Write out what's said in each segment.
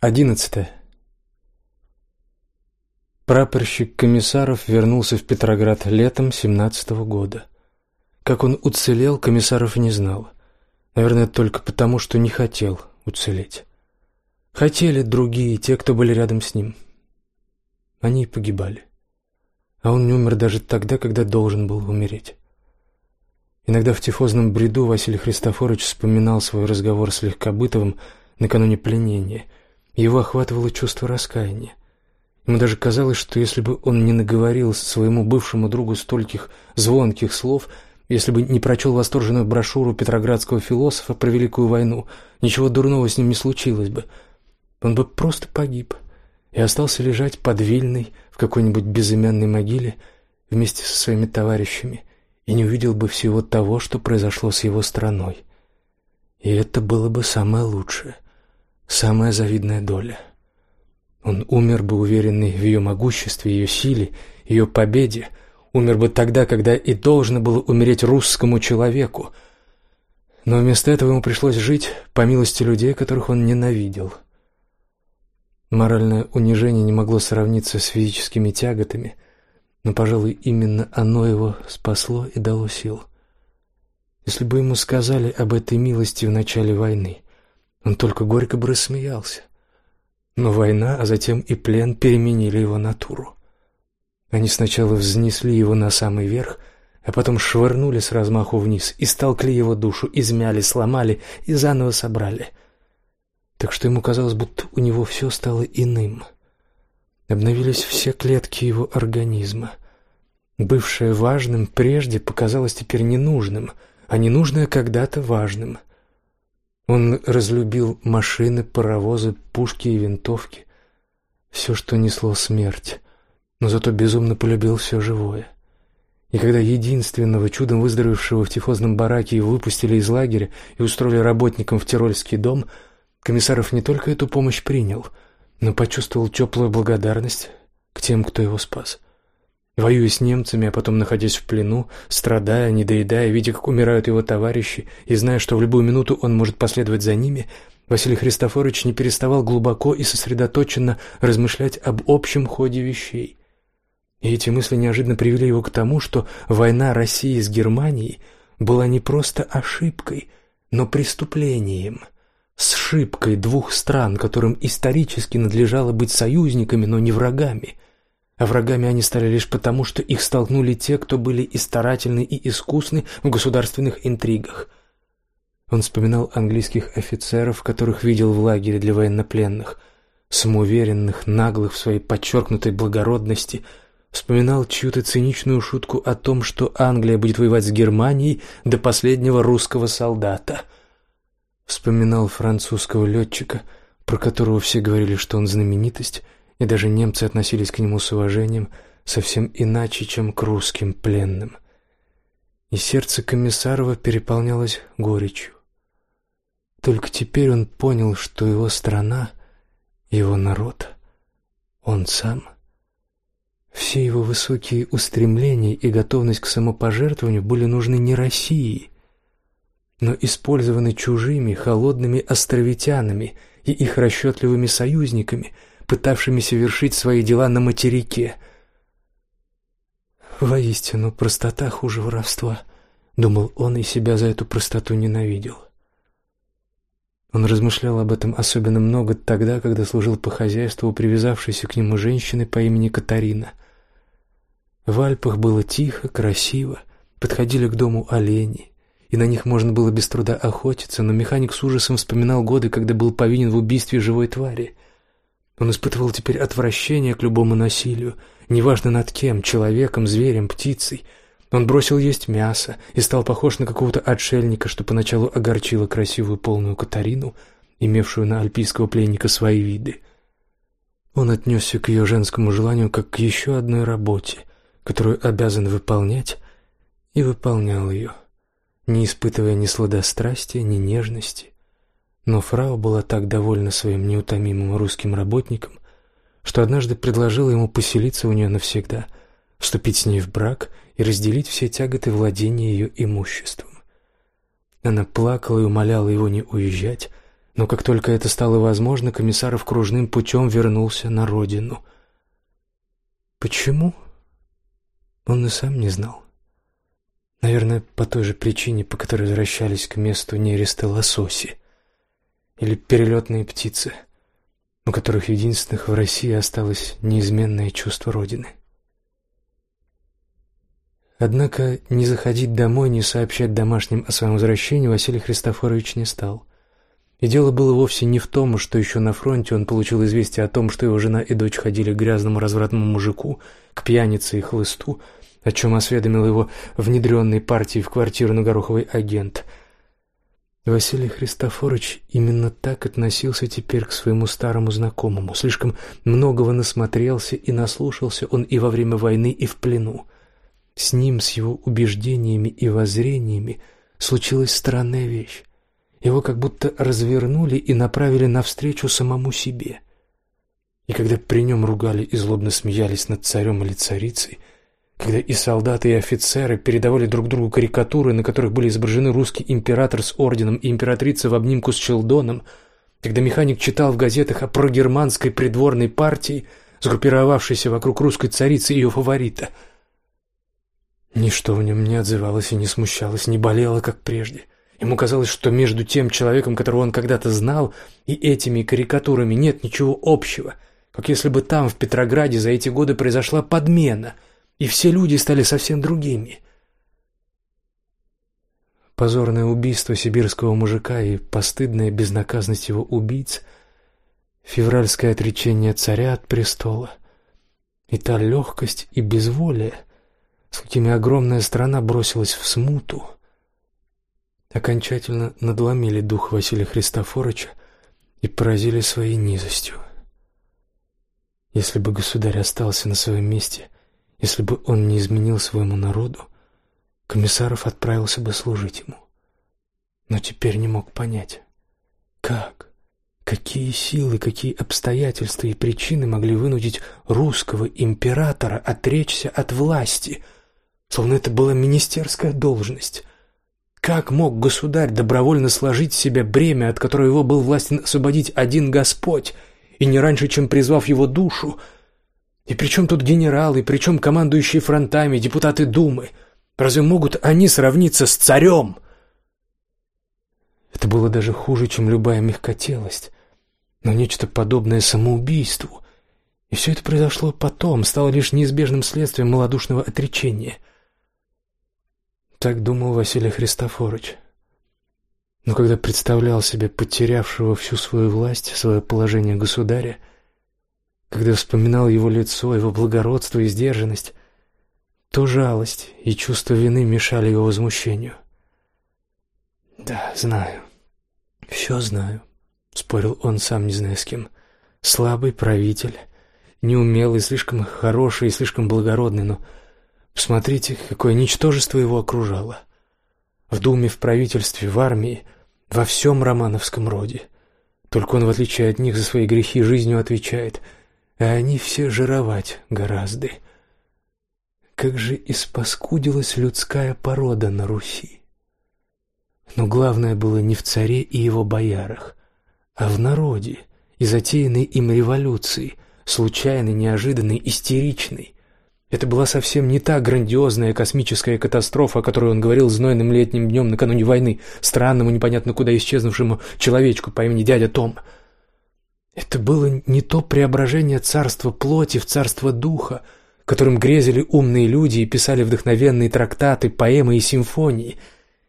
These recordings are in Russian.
Одиннадцатое. Прапорщик Комиссаров вернулся в Петроград летом семнадцатого года. Как он уцелел, Комиссаров не знал. Наверное, только потому, что не хотел уцелеть. Хотели другие, те, кто были рядом с ним. Они погибали. А он не умер даже тогда, когда должен был умереть. Иногда в тифозном бреду Василий Христофорович вспоминал свой разговор с Легкобытовым накануне пленения – его охватывало чувство раскаяния. Ему даже казалось, что если бы он не наговорил своему бывшему другу стольких звонких слов, если бы не прочел восторженную брошюру петроградского философа про Великую войну, ничего дурного с ним не случилось бы. Он бы просто погиб и остался лежать под Вильной в какой-нибудь безымянной могиле вместе со своими товарищами и не увидел бы всего того, что произошло с его страной. И это было бы самое лучшее — самая завидная доля. Он умер бы уверенный в ее могуществе, ее силе, ее победе, умер бы тогда, когда и должно было умереть русскому человеку. Но вместо этого ему пришлось жить по милости людей, которых он ненавидел. Моральное унижение не могло сравниться с физическими тяготами, но, пожалуй, именно оно его спасло и дало сил. Если бы ему сказали об этой милости в начале войны, он только горько бы рассмеялся. Но война, а затем и плен переменили его натуру. Они сначала взнесли его на самый верх, а потом швырнули с размаху вниз и столкли его душу, измяли, сломали и заново собрали. Так что ему казалось, будто у него все стало иным. Обновились все клетки его организма. Бывшее важным прежде показалось теперь ненужным, а ненужное когда-то важным. Он разлюбил машины, паровозы, пушки и винтовки, все, что несло смерть, но зато безумно полюбил все живое. И когда единственного чудом выздоровевшего в тифозном бараке выпустили из лагеря и устроили работником в Тирольский дом, Комиссаров не только эту помощь принял, но почувствовал теплую благодарность к тем, кто его спас. Воюя с немцами, а потом находясь в плену, страдая, недоедая, видя, как умирают его товарищи, и зная, что в любую минуту он может последовать за ними, Василий Христофорович не переставал глубоко и сосредоточенно размышлять об общем ходе вещей. И эти мысли неожиданно привели его к тому, что война России с Германией была не просто ошибкой, но преступлением, сшибкой двух стран, которым исторически надлежало быть союзниками, но не врагами – а врагами они стали лишь потому, что их столкнули те, кто были и старательны, и искусны в государственных интригах. Он вспоминал английских офицеров, которых видел в лагере для военнопленных, самоуверенных, наглых в своей подчеркнутой благородности, вспоминал чью-то циничную шутку о том, что Англия будет воевать с Германией до последнего русского солдата. Вспоминал французского летчика, про которого все говорили, что он знаменитость — и даже немцы относились к нему с уважением совсем иначе, чем к русским пленным. И сердце Комиссарова переполнялось горечью. Только теперь он понял, что его страна, его народ, он сам, все его высокие устремления и готовность к самопожертвованию были нужны не России, но использованы чужими холодными островитянами и их расчетливыми союзниками – пытавшимися вершить свои дела на материке. Воистину, простота хуже воровства, думал он и себя за эту простоту ненавидел. Он размышлял об этом особенно много тогда, когда служил по хозяйству у привязавшейся к нему женщины по имени Катарина. В Альпах было тихо, красиво, подходили к дому олени, и на них можно было без труда охотиться, но механик с ужасом вспоминал годы, когда был повинен в убийстве живой твари — он испытывал теперь отвращение к любому насилию, неважно над кем, человеком, зверем, птицей. Он бросил есть мясо и стал похож на какого-то отшельника, что поначалу огорчило красивую полную Катарину, имевшую на альпийского пленника свои виды. Он отнесся к ее женскому желанию как к еще одной работе, которую обязан выполнять, и выполнял ее, не испытывая ни сладострастия, ни нежности, но фрау была так довольна своим неутомимым русским работником, что однажды предложила ему поселиться у нее навсегда, вступить с ней в брак и разделить все тяготы владения ее имуществом. Она плакала и умоляла его не уезжать, Но как только это стало возможно, Комиссаров кружным путем вернулся на родину. Почему? Он и сам не знал. Наверное, по той же причине, по которой возвращались к месту нереста лососи или перелетные птицы, у которых единственных в России осталось неизменное чувство Родины. Однако не заходить домой, не сообщать домашним о своем возвращении Василий Христофорович не стал. И дело было вовсе не в том, что еще на фронте он получил известие о том, что его жена и дочь ходили к грязному развратному мужику, к пьянице и хлысту, о чем осведомил его внедренный партией в квартиру на Гороховой агент. Василий Христофорович именно так относился теперь к своему старому знакомому. Слишком многого насмотрелся и наслушался он и во время войны, и в плену. С ним, с его убеждениями и воззрениями случилась странная вещь. Его как будто развернули и направили навстречу самому себе. И когда при нем ругали и злобно смеялись над царем или царицей, когда и солдаты, и офицеры передавали друг другу карикатуры, на которых были изображены русский император с орденом и императрица в обнимку с Челдоном, когда механик читал в газетах о прогерманской придворной партии, сгруппировавшейся вокруг русской царицы и ее фаворита — Ничто в нем не отзывалось и не смущалось, не болело, как прежде. Ему казалось, что между тем человеком, которого он когда-то знал, и этими карикатурами нет ничего общего, как если бы там, в Петрограде, за эти годы произошла подмена, и все люди стали совсем другими. Позорное убийство сибирского мужика и постыдная безнаказанность его убийц, февральское отречение царя от престола, и та легкость и безволие — с какими огромная страна бросилась в смуту, окончательно надломили дух Василия Христофоровича и поразили своей низостью. Если бы государь остался на своем месте, если бы он не изменил своему народу, Комиссаров отправился бы служить ему. Но теперь не мог понять, как, какие силы, какие обстоятельства и причины могли вынудить русского императора отречься от власти – словно это была министерская должность. Как мог государь добровольно сложить в себя бремя, от которого его был властен освободить один Господь, и не раньше, чем призвав его душу? И при чем тут генералы, при чем командующие фронтами, депутаты Думы? Разве могут они сравниться с царем? Это было даже хуже, чем любая мягкотелость, но нечто подобное самоубийству. И все это произошло потом, стало лишь неизбежным следствием малодушного отречения — так думал Василий Христофорович. Но когда представлял себе потерявшего всю свою власть, свое положение государя, когда вспоминал его лицо, его благородство и сдержанность, то жалость и чувство вины мешали его возмущению. «Да, знаю. Все знаю», — спорил он сам не зная с кем. «Слабый правитель, неумелый, слишком хороший и слишком благородный, но Посмотрите, какое ничтожество его окружало. В думе, в правительстве, в армии, во всем романовском роде. Только он, в отличие от них, за свои грехи жизнью отвечает, а они все жировать гораздо. Как же испаскудилась людская порода на Руси. Но главное было не в царе и его боярах, а в народе и затеянной им революции, случайной, неожиданной, истеричной, это была совсем не та грандиозная космическая катастрофа, о которой он говорил знойным летним днем накануне войны, странному, непонятно куда исчезнувшему человечку по имени дядя Том. Это было не то преображение царства плоти в царство духа, которым грезили умные люди и писали вдохновенные трактаты, поэмы и симфонии.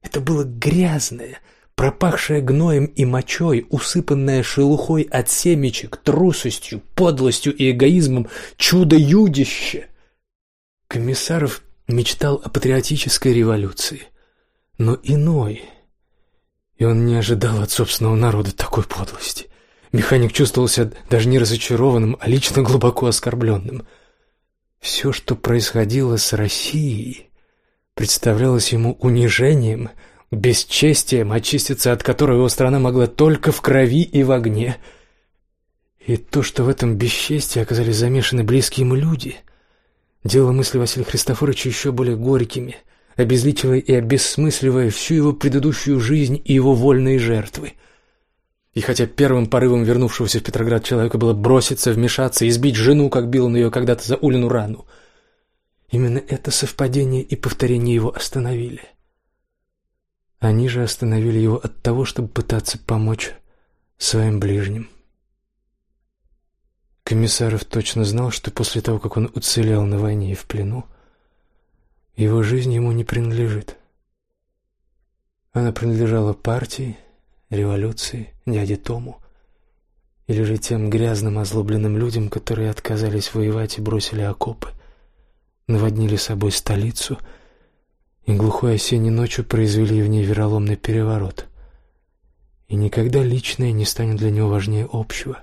Это было грязное, пропахшее гноем и мочой, усыпанное шелухой от семечек, трусостью, подлостью и эгоизмом чудо-юдище — Комиссаров мечтал о патриотической революции, но иной. И он не ожидал от собственного народа такой подлости. Механик чувствовал себя даже не разочарованным, а лично глубоко оскорбленным. Все, что происходило с Россией, представлялось ему унижением, бесчестием, очиститься от которого его страна могла только в крови и в огне. И то, что в этом бесчестии оказались замешаны близкие ему люди — делало мысли Василия Христофоровича еще более горькими, обезличивая и обессмысливая всю его предыдущую жизнь и его вольные жертвы. И хотя первым порывом вернувшегося в Петроград человека было броситься, вмешаться и сбить жену, как бил он ее когда-то за Улину рану, именно это совпадение и повторение его остановили. Они же остановили его от того, чтобы пытаться помочь своим ближним. Комиссаров точно знал, что после того, как он уцелел на войне и в плену, его жизнь ему не принадлежит. Она принадлежала партии, революции, дяде Тому, или же тем грязным озлобленным людям, которые отказались воевать и бросили окопы, наводнили собой столицу и глухой осенней ночью произвели в ней вероломный переворот. И никогда личное не станет для него важнее общего,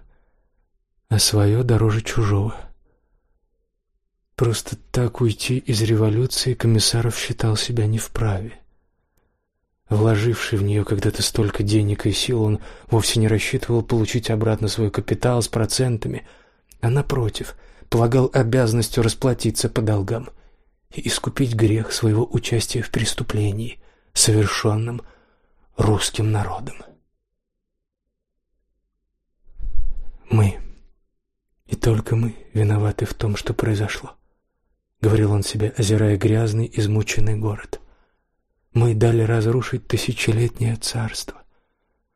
а свое дороже чужого. Просто так уйти из революции комиссаров считал себя не вправе. Вложивший в нее когда-то столько денег и сил, он вовсе не рассчитывал получить обратно свой капитал с процентами, а напротив, полагал обязанностью расплатиться по долгам и искупить грех своего участия в преступлении, совершенном русским народом. Мы, и только мы, виноваты в том, что произошло, говорил он себе, озирая грязный, измученный город. Мы дали разрушить тысячелетнее царство.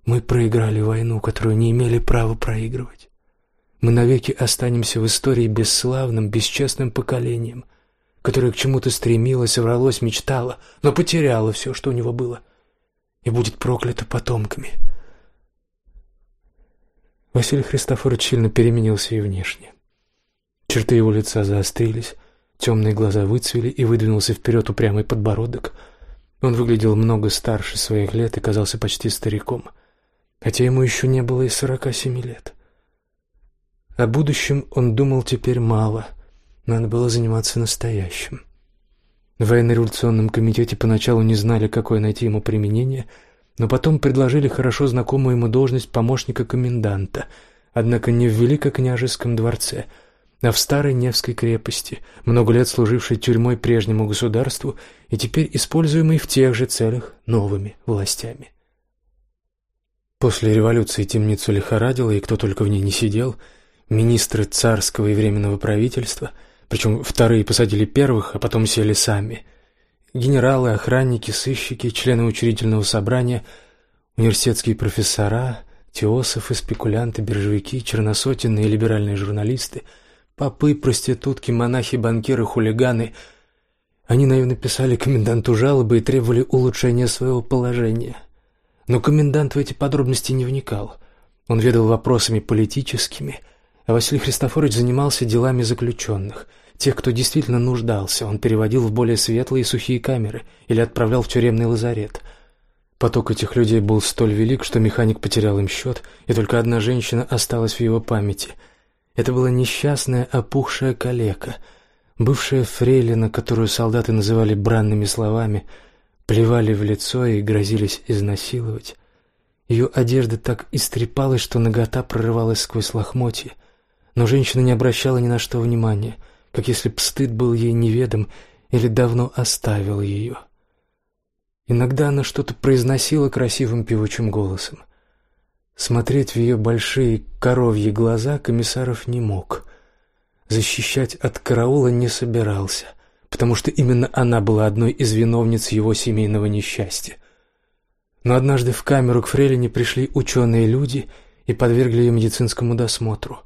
Мы проиграли войну, которую не имели права проигрывать. Мы навеки останемся в истории бесславным, бесчестным поколением, которое к чему-то стремилось, вралось, мечтало, но потеряло все, что у него было, и будет проклято потомками. Василий Христофорович сильно переменился и внешне. Черты его лица заострились, темные глаза выцвели и выдвинулся вперед упрямый подбородок — он выглядел много старше своих лет и казался почти стариком, хотя ему еще не было и сорока семи лет. О будущем он думал теперь мало, надо было заниматься настоящим. В военно-революционном комитете поначалу не знали, какое найти ему применение, но потом предложили хорошо знакомую ему должность помощника коменданта, однако не в Великокняжеском дворце – а в старой Невской крепости, много лет служившей тюрьмой прежнему государству и теперь используемой в тех же целях новыми властями. После революции темницу лихорадило, и кто только в ней не сидел, министры царского и временного правительства, причем вторые посадили первых, а потом сели сами, генералы, охранники, сыщики, члены учредительного собрания, университетские профессора, теософы, спекулянты, биржевики, черносотенные либеральные журналисты – Попы, проститутки, монахи, банкиры, хулиганы. Они наивно писали коменданту жалобы и требовали улучшения своего положения. Но комендант в эти подробности не вникал. Он ведал вопросами политическими, а Василий Христофорович занимался делами заключенных, тех, кто действительно нуждался. Он переводил в более светлые и сухие камеры или отправлял в тюремный лазарет. Поток этих людей был столь велик, что механик потерял им счет, и только одна женщина осталась в его памяти — это была несчастная опухшая калека, бывшая фрейлина, которую солдаты называли бранными словами, плевали в лицо и грозились изнасиловать. Ее одежда так истрепалась, что нагота прорывалась сквозь лохмотья, но женщина не обращала ни на что внимания, как если б стыд был ей неведом или давно оставил ее. Иногда она что-то произносила красивым певучим голосом — Смотреть в ее большие коровьи глаза комиссаров не мог. Защищать от караула не собирался, потому что именно она была одной из виновниц его семейного несчастья. Но однажды в камеру к Фрейлине пришли ученые люди и подвергли ее медицинскому досмотру.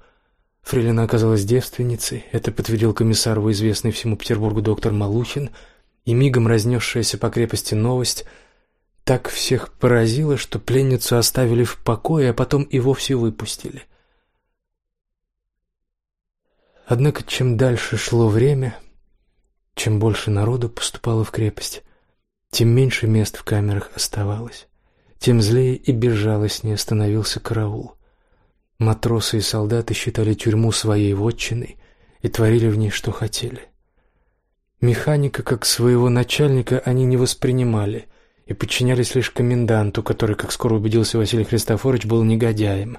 Фрейлина оказалась девственницей, это подтвердил комиссару известный всему Петербургу доктор Малухин, и мигом разнесшаяся по крепости новость – так всех поразило, что пленницу оставили в покое, а потом и вовсе выпустили. Однако чем дальше шло время, чем больше народу поступало в крепость, тем меньше мест в камерах оставалось, тем злее и безжалостнее становился караул. Матросы и солдаты считали тюрьму своей вотчиной и творили в ней что хотели. Механика как своего начальника они не воспринимали – и подчинялись лишь коменданту, который, как скоро убедился Василий Христофорович, был негодяем.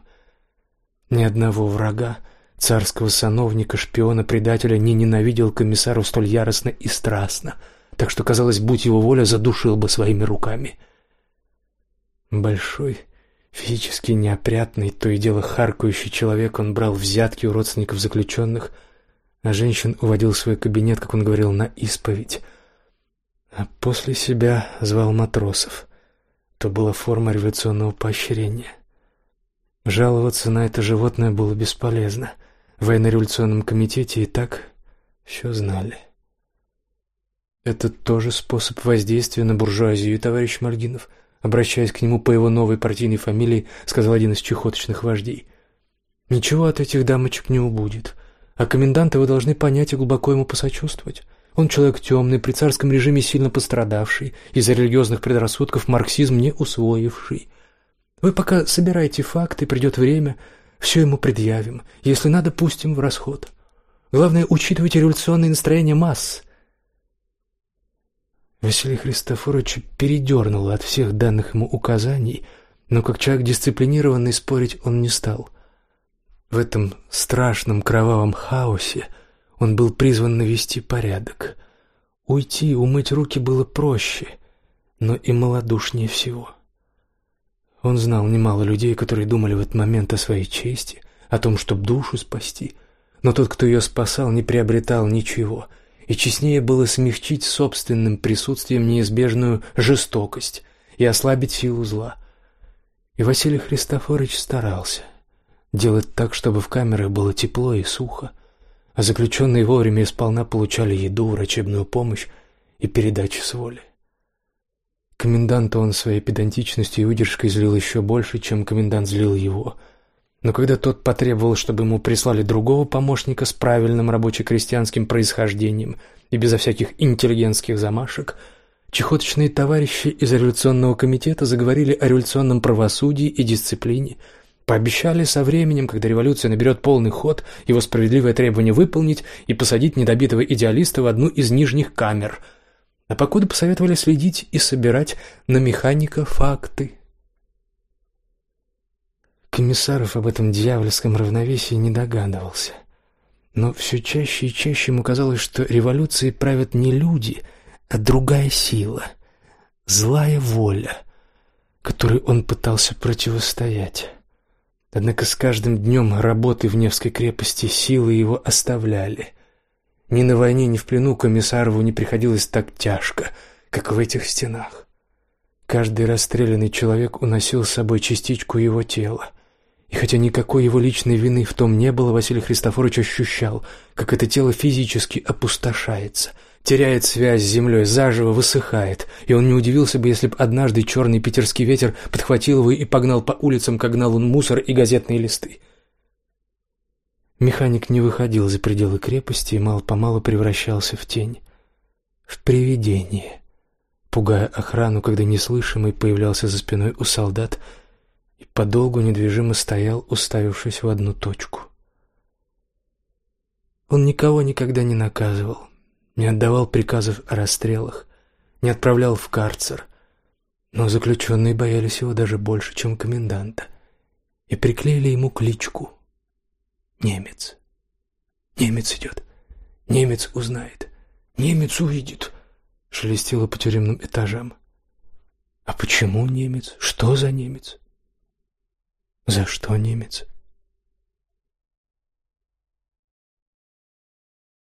Ни одного врага, царского сановника, шпиона, предателя не ненавидел комиссару столь яростно и страстно, так что, казалось, будь его воля, задушил бы своими руками. Большой, Физически неопрятный, то и дело харкающий человек, он брал взятки у родственников заключенных, а женщин уводил в свой кабинет, как он говорил, на исповедь. А после себя звал матросов. То была форма революционного поощрения. Жаловаться на это животное было бесполезно. В военно-революционном комитете и так все знали. Это тоже способ воздействия на буржуазию, товарищ Мальгинов. Обращаясь к нему по его новой партийной фамилии, сказал один из чехоточных вождей. Ничего от этих дамочек не убудет. А коменданта вы должны понять и глубоко ему посочувствовать. Он человек темный, при царском режиме сильно пострадавший, из-за религиозных предрассудков марксизм не усвоивший. Вы пока собирайте факты, придет время, все ему предъявим. Если надо, пустим в расход. Главное, учитывайте революционные настроения масс. Василий Христофорович передернул от всех данных ему указаний, но как человек дисциплинированный спорить он не стал. В этом страшном кровавом хаосе он был призван навести порядок. Уйти, умыть руки было проще, но и малодушнее всего. Он знал немало людей, которые думали в этот момент о своей чести, о том, чтобы душу спасти, но тот, кто ее спасал, не приобретал ничего, и честнее было смягчить собственным присутствием неизбежную жестокость и ослабить силу зла. И Василий Христофорович старался делать так, чтобы в камерах было тепло и сухо, а заключенные вовремя и сполна получали еду, врачебную помощь и передачи с воли. Коменданта он своей педантичностью и выдержкой злил еще больше, чем комендант злил его. Но когда тот потребовал, чтобы ему прислали другого помощника с правильным рабоче-крестьянским происхождением и безо всяких интеллигентских замашек, чехоточные товарищи из революционного комитета заговорили о революционном правосудии и дисциплине, пообещали со временем, когда революция наберет полный ход, его справедливое требование выполнить и посадить недобитого идеалиста в одну из нижних камер – а покуда посоветовали следить и собирать на механика факты. Комиссаров об этом дьявольском равновесии не догадывался. Но все чаще и чаще ему казалось, что революцией правят не люди, а другая сила, злая воля, которой он пытался противостоять. Однако с каждым днем работы в Невской крепости силы его оставляли — ни на войне, ни в плену комиссарову не приходилось так тяжко, как в этих стенах. Каждый расстрелянный человек уносил с собой частичку его тела. И хотя никакой его личной вины в том не было, Василий Христофорович ощущал, как это тело физически опустошается, теряет связь с землей, заживо высыхает, и он не удивился бы, если бы однажды черный питерский ветер подхватил его и погнал по улицам, как гнал он мусор и газетные листы. Механик не выходил за пределы крепости и мало-помалу превращался в тень, в привидение, пугая охрану, когда неслышимый появлялся за спиной у солдат и подолгу недвижимо стоял, уставившись в одну точку. Он никого никогда не наказывал, не отдавал приказов о расстрелах, не отправлял в карцер, но заключенные боялись его даже больше, чем коменданта, и приклеили ему кличку — Немец. Немец идет. Немец узнает. Немец увидит. Шелестело по тюремным этажам. А почему немец? Что за немец? За что немец?